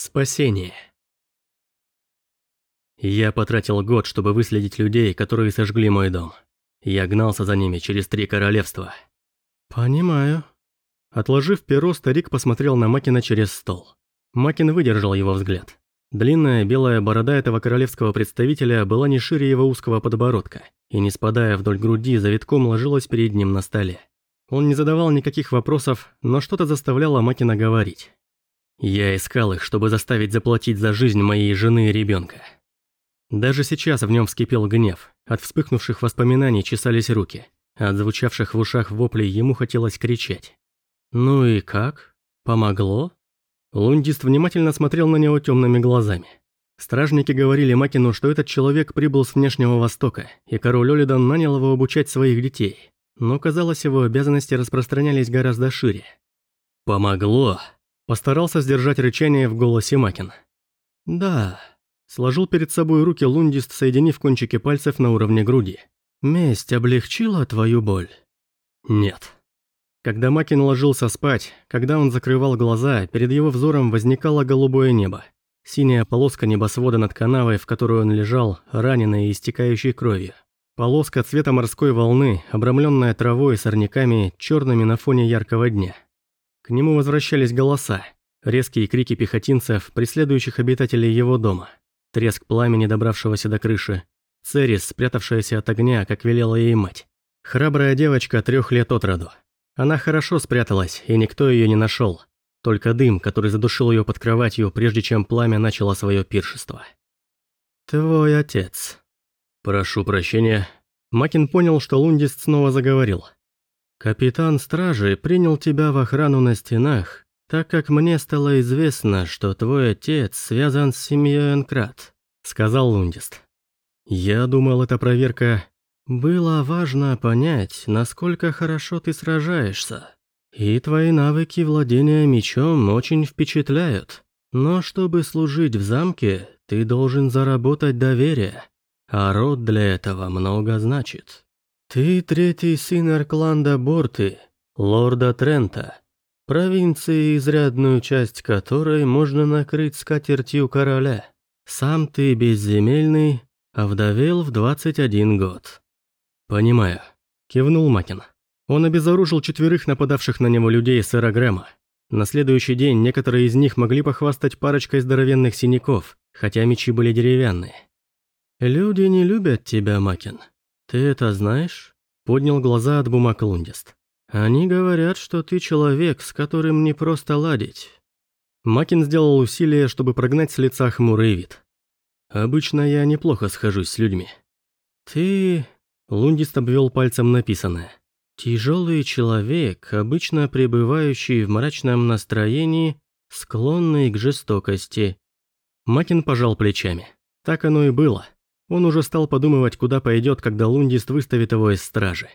Спасение. Я потратил год, чтобы выследить людей, которые сожгли мой дом. Я гнался за ними через три королевства. Понимаю. Отложив перо, старик посмотрел на Макина через стол. Макин выдержал его взгляд. Длинная белая борода этого королевского представителя была не шире его узкого подбородка, и не спадая вдоль груди, завитком ложилась перед ним на столе. Он не задавал никаких вопросов, но что-то заставляло Макина говорить. Я искал их, чтобы заставить заплатить за жизнь моей жены и ребенка. Даже сейчас в нем вскипел гнев, от вспыхнувших воспоминаний чесались руки, от звучавших в ушах воплей ему хотелось кричать. «Ну и как? Помогло?» Лундист внимательно смотрел на него темными глазами. Стражники говорили Макину, что этот человек прибыл с внешнего востока, и король Олидан нанял его обучать своих детей. Но, казалось, его обязанности распространялись гораздо шире. «Помогло!» Постарался сдержать рычание в голосе Макин. «Да», – сложил перед собой руки Лундист, соединив кончики пальцев на уровне груди. «Месть облегчила твою боль?» «Нет». Когда Макин ложился спать, когда он закрывал глаза, перед его взором возникало голубое небо. Синяя полоска небосвода над канавой, в которую он лежал, раненый и истекающий кровью. Полоска цвета морской волны, обрамленная травой и сорняками, черными на фоне яркого дня. К нему возвращались голоса, резкие крики пехотинцев, преследующих обитателей его дома, треск пламени, добравшегося до крыши, Церис, спрятавшаяся от огня, как велела ей мать. Храбрая девочка трех лет от роду. Она хорошо спряталась, и никто ее не нашел. Только дым, который задушил ее под кроватью, прежде чем пламя начало свое пиршество. «Твой отец». «Прошу прощения». Макин понял, что Лундист снова заговорил. Капитан стражи принял тебя в охрану на стенах, так как мне стало известно, что твой отец связан с семьей Энкрат», — сказал Лундист. «Я думал, это проверка...» «Было важно понять, насколько хорошо ты сражаешься. И твои навыки владения мечом очень впечатляют. Но чтобы служить в замке, ты должен заработать доверие, а род для этого много значит». «Ты третий сын Аркланда Борты, лорда Трента, провинции, изрядную часть которой можно накрыть скатертью короля. Сам ты безземельный, а вдовел в 21 год». «Понимаю», – кивнул Макин. Он обезоружил четверых нападавших на него людей сэра Грэма. На следующий день некоторые из них могли похвастать парочкой здоровенных синяков, хотя мечи были деревянные. «Люди не любят тебя, Макин», «Ты это знаешь?» – поднял глаза от бумаг Лундист. «Они говорят, что ты человек, с которым не просто ладить». Макин сделал усилие, чтобы прогнать с лица хмурый вид. «Обычно я неплохо схожусь с людьми». «Ты...» – Лундист обвел пальцем написанное. «Тяжелый человек, обычно пребывающий в мрачном настроении, склонный к жестокости». Макин пожал плечами. Так оно и было. Он уже стал подумывать, куда пойдет, когда Лундист выставит его из стражи.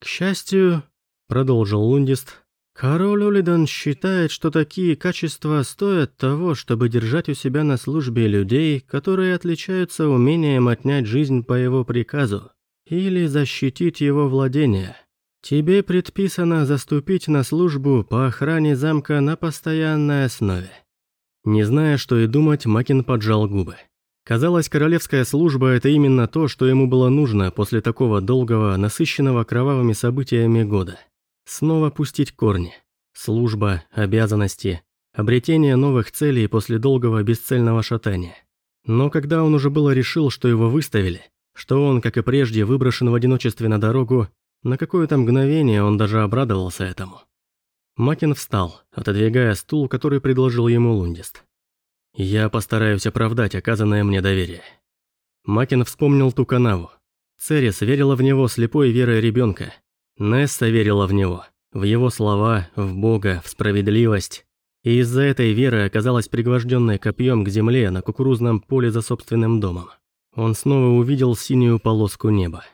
«К счастью», — продолжил Лундист, «король Олидан считает, что такие качества стоят того, чтобы держать у себя на службе людей, которые отличаются умением отнять жизнь по его приказу или защитить его владение. Тебе предписано заступить на службу по охране замка на постоянной основе». Не зная, что и думать, Макин поджал губы. Казалось, королевская служба – это именно то, что ему было нужно после такого долгого, насыщенного кровавыми событиями года. Снова пустить корни. Служба, обязанности, обретение новых целей после долгого бесцельного шатания. Но когда он уже было решил, что его выставили, что он, как и прежде, выброшен в одиночестве на дорогу, на какое-то мгновение он даже обрадовался этому. Макин встал, отодвигая стул, который предложил ему Лундист. Я постараюсь оправдать оказанное мне доверие. Макин вспомнил ту канаву. Церис верила в него слепой верой ребенка. Несса верила в него, в его слова, в Бога, в справедливость. И из-за этой веры оказалась пригвожденной копьем к земле на кукурузном поле за собственным домом. Он снова увидел синюю полоску неба.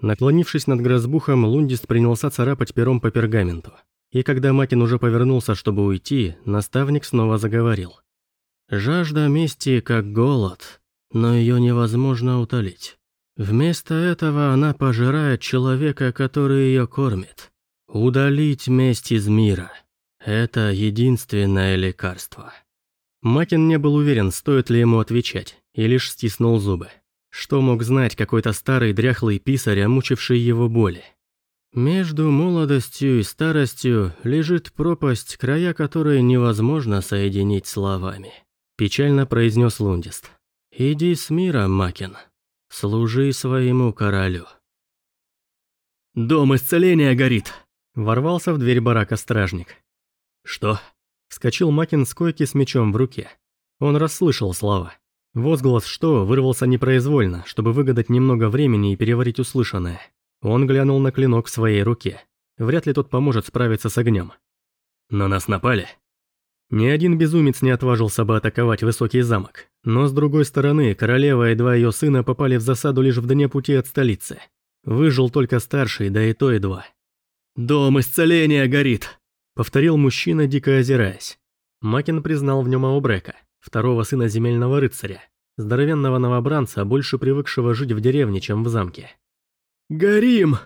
Наклонившись над грозбухом, Лундист принялся царапать пером по пергаменту. И когда Макин уже повернулся, чтобы уйти, наставник снова заговорил. Жажда мести как голод, но ее невозможно утолить. Вместо этого она пожирает человека, который ее кормит. Удалить месть из мира – это единственное лекарство. Макин не был уверен, стоит ли ему отвечать, и лишь стиснул зубы. Что мог знать какой-то старый дряхлый писарь, омучивший его боли? Между молодостью и старостью лежит пропасть, края которой невозможно соединить словами. Печально произнес Лундист. «Иди с миром, Макин. Служи своему королю». «Дом исцеления горит!» Ворвался в дверь барака стражник. «Что?» Вскочил Макин с койки с мечом в руке. Он расслышал слова. Возглас «что» вырвался непроизвольно, чтобы выгадать немного времени и переварить услышанное. Он глянул на клинок в своей руке. Вряд ли тот поможет справиться с огнем. «На нас напали?» Ни один безумец не отважился бы атаковать высокий замок. Но с другой стороны, королева и два ее сына попали в засаду лишь в дне пути от столицы. Выжил только старший, да и то и два. «Дом исцеления горит!» Повторил мужчина, дико озираясь. Макин признал в нем Аубрека, второго сына земельного рыцаря, здоровенного новобранца, больше привыкшего жить в деревне, чем в замке. «Горим!»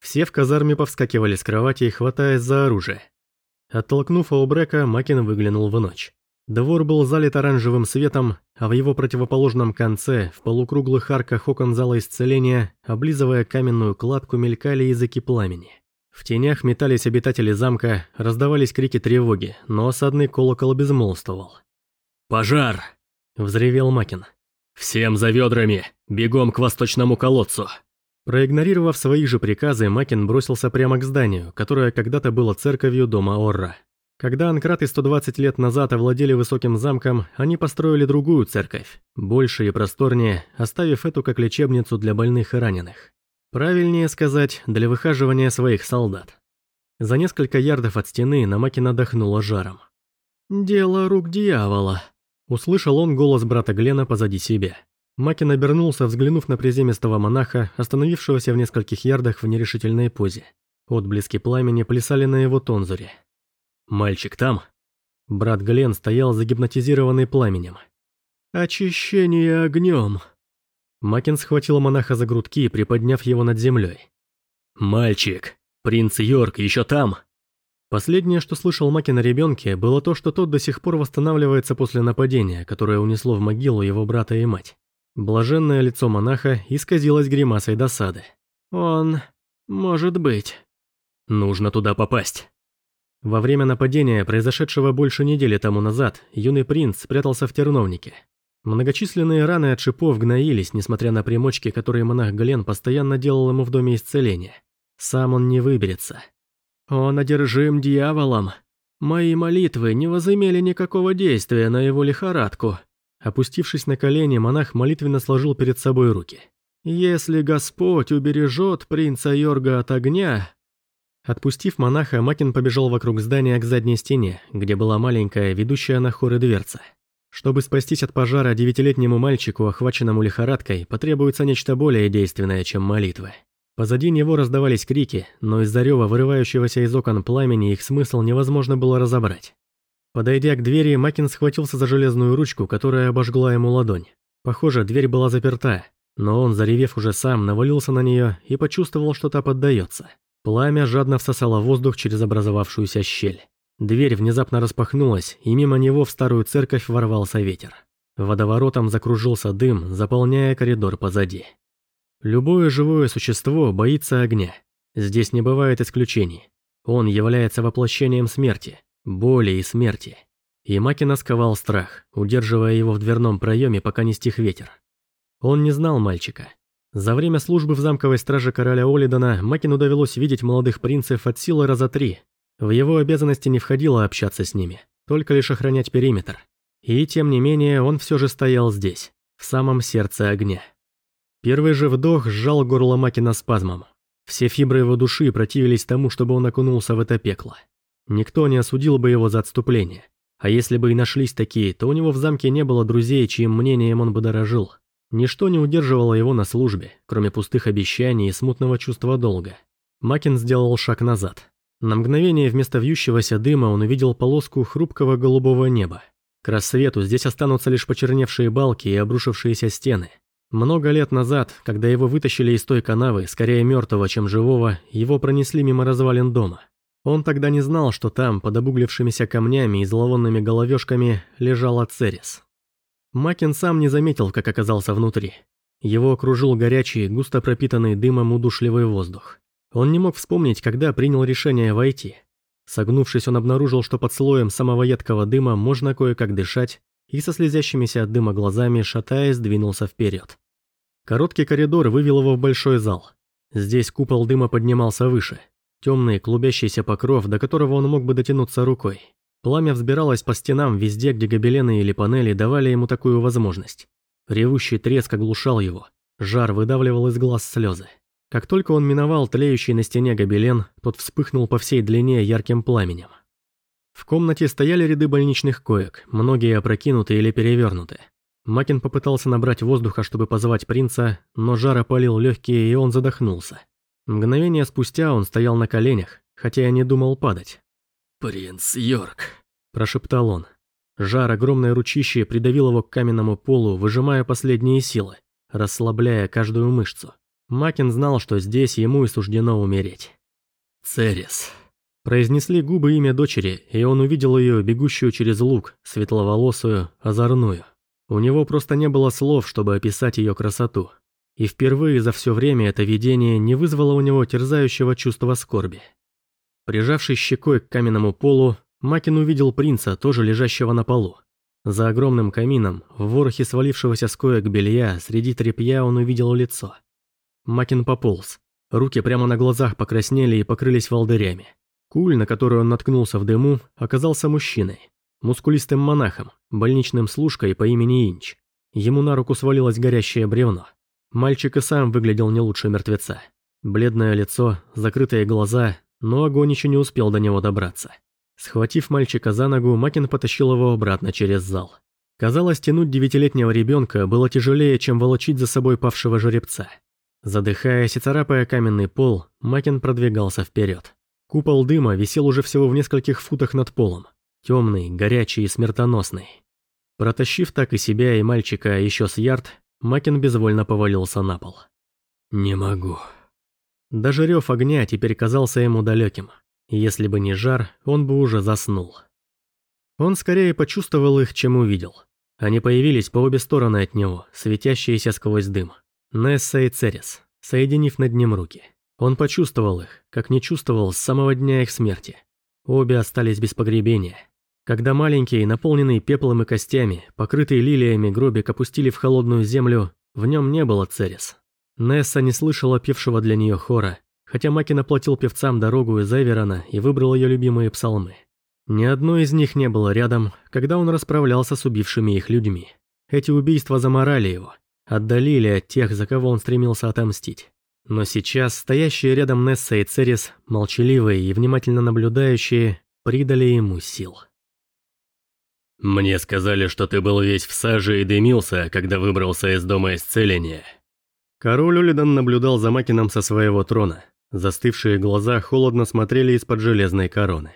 Все в казарме повскакивали с кровати, хватаясь за оружие. Оттолкнув Аубрека, Макин выглянул в ночь. Двор был залит оранжевым светом, а в его противоположном конце, в полукруглых арках окон зала исцеления, облизывая каменную кладку, мелькали языки пламени. В тенях метались обитатели замка, раздавались крики тревоги, но осадный колокол безмолвствовал. «Пожар!» – взревел Макин. «Всем за ведрами! Бегом к восточному колодцу!» Проигнорировав свои же приказы, Макин бросился прямо к зданию, которое когда-то было церковью дома Орра. Когда анкраты 120 лет назад овладели высоким замком, они построили другую церковь, больше и просторнее, оставив эту как лечебницу для больных и раненых. Правильнее сказать, для выхаживания своих солдат. За несколько ярдов от стены на Макина дохнуло жаром. «Дело рук дьявола», — услышал он голос брата Глена позади себя. Макин обернулся, взглянув на приземистого монаха, остановившегося в нескольких ярдах в нерешительной позе. Отблески пламени плясали на его тонзуре. «Мальчик там?» Брат Глен стоял загипнотизированный пламенем. «Очищение огнем», Макин схватил монаха за грудки, приподняв его над землей. «Мальчик! Принц Йорк еще там!» Последнее, что слышал Макин о ребенке, было то, что тот до сих пор восстанавливается после нападения, которое унесло в могилу его брата и мать. Блаженное лицо монаха исказилось гримасой досады. «Он... может быть...» «Нужно туда попасть». Во время нападения, произошедшего больше недели тому назад, юный принц спрятался в терновнике. Многочисленные раны от шипов гноились, несмотря на примочки, которые монах Глен постоянно делал ему в доме исцеления. Сам он не выберется. Он одержим дьяволом. Мои молитвы не возымели никакого действия на его лихорадку. Опустившись на колени, монах молитвенно сложил перед собой руки. «Если Господь убережет принца Йорга от огня...» Отпустив монаха, Макин побежал вокруг здания к задней стене, где была маленькая, ведущая на хоры дверца. Чтобы спастись от пожара девятилетнему мальчику, охваченному лихорадкой, потребуется нечто более действенное, чем молитвы. Позади него раздавались крики, но из-за рева, вырывающегося из окон пламени, их смысл невозможно было разобрать. Подойдя к двери, Макин схватился за железную ручку, которая обожгла ему ладонь. Похоже, дверь была заперта, но он, заревев уже сам, навалился на нее и почувствовал, что та поддается. Пламя жадно всосало воздух через образовавшуюся щель. Дверь внезапно распахнулась, и мимо него в старую церковь ворвался ветер. Водоворотом закружился дым, заполняя коридор позади. Любое живое существо боится огня. Здесь не бывает исключений. Он является воплощением смерти, боли и смерти. И Макина сковал страх, удерживая его в дверном проеме, пока не стих ветер. Он не знал мальчика. За время службы в замковой страже короля Олидона Макину довелось видеть молодых принцев от силы раза три, в его обязанности не входило общаться с ними, только лишь охранять периметр. И тем не менее он все же стоял здесь, в самом сердце огня. Первый же вдох сжал горло Макина спазмом. Все фибры его души противились тому, чтобы он окунулся в это пекло. Никто не осудил бы его за отступление. А если бы и нашлись такие, то у него в замке не было друзей, чьим мнением он бы дорожил. Ничто не удерживало его на службе, кроме пустых обещаний и смутного чувства долга. Макин сделал шаг назад. На мгновение вместо вьющегося дыма он увидел полоску хрупкого голубого неба. К рассвету здесь останутся лишь почерневшие балки и обрушившиеся стены. Много лет назад, когда его вытащили из той канавы, скорее мертвого, чем живого, его пронесли мимо развалин дома. Он тогда не знал, что там, под обуглившимися камнями и зловонными головешками, лежала Церес. Макин сам не заметил, как оказался внутри. Его окружил горячий, густо пропитанный дымом удушливый воздух. Он не мог вспомнить, когда принял решение войти. Согнувшись, он обнаружил, что под слоем самого едкого дыма можно кое-как дышать, и со слезящимися от дыма глазами, шатаясь, двинулся вперед. Короткий коридор вывел его в большой зал. Здесь купол дыма поднимался выше. Темный, клубящийся покров, до которого он мог бы дотянуться рукой. Пламя взбиралось по стенам везде, где гобелены или панели давали ему такую возможность. Ревущий треск оглушал его. Жар выдавливал из глаз слезы. Как только он миновал тлеющий на стене гобелен, тот вспыхнул по всей длине ярким пламенем. В комнате стояли ряды больничных коек, многие опрокинуты или перевернуты. Макин попытался набрать воздуха, чтобы позвать принца, но жар опалил легкие, и он задохнулся. Мгновение спустя он стоял на коленях, хотя и не думал падать. «Принц Йорк», – прошептал он. Жар огромной ручище придавил его к каменному полу, выжимая последние силы, расслабляя каждую мышцу. Макин знал, что здесь ему и суждено умереть. «Церес», Произнесли губы имя дочери, и он увидел ее, бегущую через луг, светловолосую, озорную. У него просто не было слов, чтобы описать ее красоту. И впервые за все время это видение не вызвало у него терзающего чувства скорби. Прижавшись щекой к каменному полу, Макин увидел принца, тоже лежащего на полу. За огромным камином, в ворохе свалившегося с коек белья, среди тряпья он увидел лицо. Макин пополз. Руки прямо на глазах покраснели и покрылись волдырями. Куль, на который он наткнулся в дыму, оказался мужчиной. Мускулистым монахом, больничным служкой по имени Инч. Ему на руку свалилось горящее бревно. Мальчик и сам выглядел не лучше мертвеца. Бледное лицо, закрытые глаза, но огонь еще не успел до него добраться. Схватив мальчика за ногу, Макин потащил его обратно через зал. Казалось, тянуть девятилетнего ребенка было тяжелее, чем волочить за собой павшего жеребца. Задыхаясь и царапая каменный пол, Макин продвигался вперед. Купол дыма висел уже всего в нескольких футах над полом. Темный, горячий и смертоносный. Протащив так и себя, и мальчика еще с ярд, Макин безвольно повалился на пол. «Не могу». Даже рев огня теперь казался ему далеким. Если бы не жар, он бы уже заснул. Он скорее почувствовал их, чем увидел. Они появились по обе стороны от него, светящиеся сквозь дым. Несса и Церес, соединив над ним руки. Он почувствовал их, как не чувствовал с самого дня их смерти. Обе остались без погребения. Когда маленький, наполненный пеплом и костями, покрытый лилиями гробик опустили в холодную землю, в нем не было Церес. Несса не слышала певшего для нее хора, хотя Макин оплатил певцам дорогу из Эверона и выбрал ее любимые псалмы. Ни одной из них не было рядом, когда он расправлялся с убившими их людьми. Эти убийства заморали его, отдалили от тех, за кого он стремился отомстить. Но сейчас стоящие рядом Несса и Церис, молчаливые и внимательно наблюдающие, придали ему сил. «Мне сказали, что ты был весь в саже и дымился, когда выбрался из дома исцеления». Король Улидан наблюдал за Макином со своего трона. Застывшие глаза холодно смотрели из-под железной короны.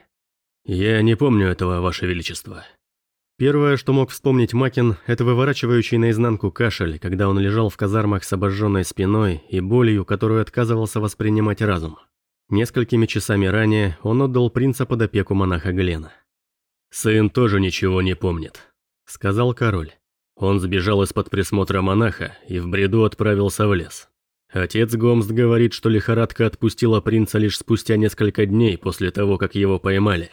«Я не помню этого, Ваше Величество». Первое, что мог вспомнить Макин, это выворачивающий наизнанку кашель, когда он лежал в казармах с обожженной спиной и болью, которую отказывался воспринимать разум. Несколькими часами ранее он отдал принца под опеку монаха Глена. «Сын тоже ничего не помнит», — сказал король. Он сбежал из-под присмотра монаха и в бреду отправился в лес. Отец Гомст говорит, что лихорадка отпустила принца лишь спустя несколько дней после того, как его поймали.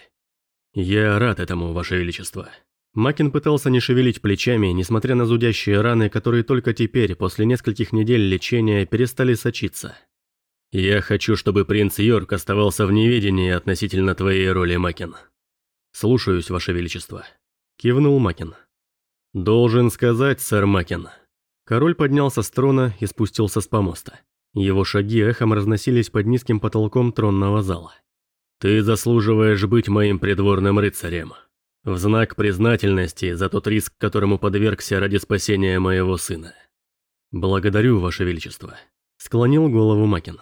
Я рад этому, Ваше Величество. Макин пытался не шевелить плечами, несмотря на зудящие раны, которые только теперь, после нескольких недель лечения, перестали сочиться. «Я хочу, чтобы принц Йорк оставался в неведении относительно твоей роли, Макин». «Слушаюсь, Ваше Величество», – кивнул Макин. «Должен сказать, сэр Макин». Король поднялся с трона и спустился с помоста. Его шаги эхом разносились под низким потолком тронного зала. «Ты заслуживаешь быть моим придворным рыцарем», в знак признательности за тот риск, которому подвергся ради спасения моего сына. Благодарю, Ваше Величество. Склонил голову Макин.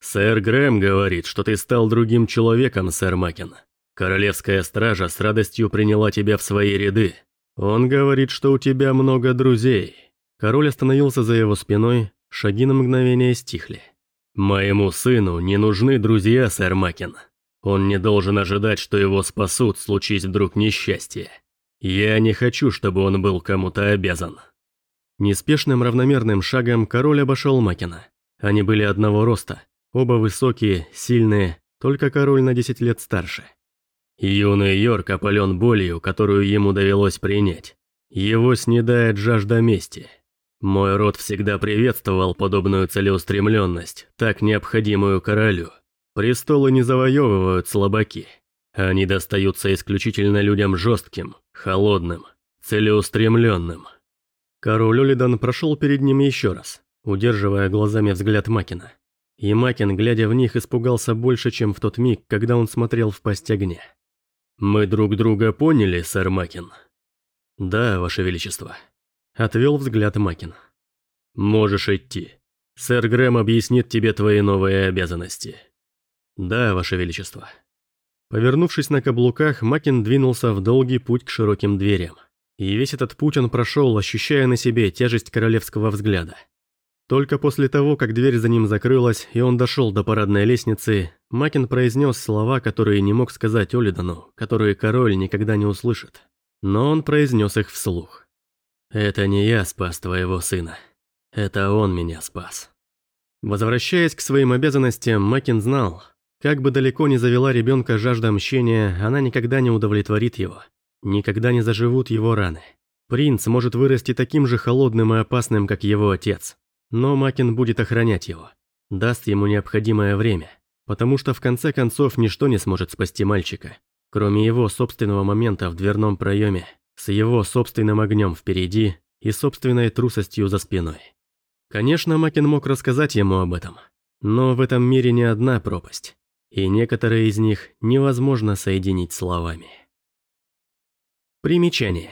Сэр Грэм говорит, что ты стал другим человеком, сэр Макин. Королевская стража с радостью приняла тебя в свои ряды. Он говорит, что у тебя много друзей. Король остановился за его спиной, шаги на мгновение стихли. Моему сыну не нужны друзья, сэр Макин. Он не должен ожидать, что его спасут, случись вдруг несчастье. Я не хочу, чтобы он был кому-то обязан». Неспешным равномерным шагом король обошел Макина. Они были одного роста, оба высокие, сильные, только король на 10 лет старше. Юный Йорк опален болью, которую ему довелось принять. Его снедает жажда мести. Мой род всегда приветствовал подобную целеустремленность, так необходимую королю. Престолы не завоевывают слабаки. Они достаются исключительно людям жестким, холодным, целеустремленным. Король Олидан прошел перед ними еще раз, удерживая глазами взгляд Макина. И Макин, глядя в них, испугался больше, чем в тот миг, когда он смотрел в пасть огня. «Мы друг друга поняли, сэр Макин?» «Да, ваше величество», — отвел взгляд Макин. «Можешь идти. Сэр Грэм объяснит тебе твои новые обязанности». «Да, ваше величество». Повернувшись на каблуках, Макин двинулся в долгий путь к широким дверям. И весь этот путь он прошел, ощущая на себе тяжесть королевского взгляда. Только после того, как дверь за ним закрылась, и он дошел до парадной лестницы, Макин произнес слова, которые не мог сказать Олидану, которые король никогда не услышит. Но он произнес их вслух. «Это не я спас твоего сына. Это он меня спас». Возвращаясь к своим обязанностям, Макин знал, как бы далеко ни завела ребенка жажда мщения, она никогда не удовлетворит его. Никогда не заживут его раны. Принц может вырасти таким же холодным и опасным, как его отец. Но Макин будет охранять его. Даст ему необходимое время. Потому что в конце концов ничто не сможет спасти мальчика. Кроме его собственного момента в дверном проеме, с его собственным огнем впереди и собственной трусостью за спиной. Конечно, Макин мог рассказать ему об этом. Но в этом мире не одна пропасть. И некоторые из них невозможно соединить словами. Примечание.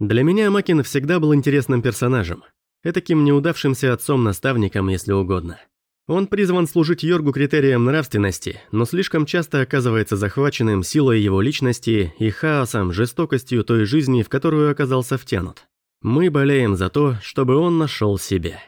Для меня Макин всегда был интересным персонажем. Этаким неудавшимся отцом-наставником, если угодно. Он призван служить Йоргу критерием нравственности, но слишком часто оказывается захваченным силой его личности и хаосом, жестокостью той жизни, в которую оказался втянут. Мы болеем за то, чтобы он нашел себя.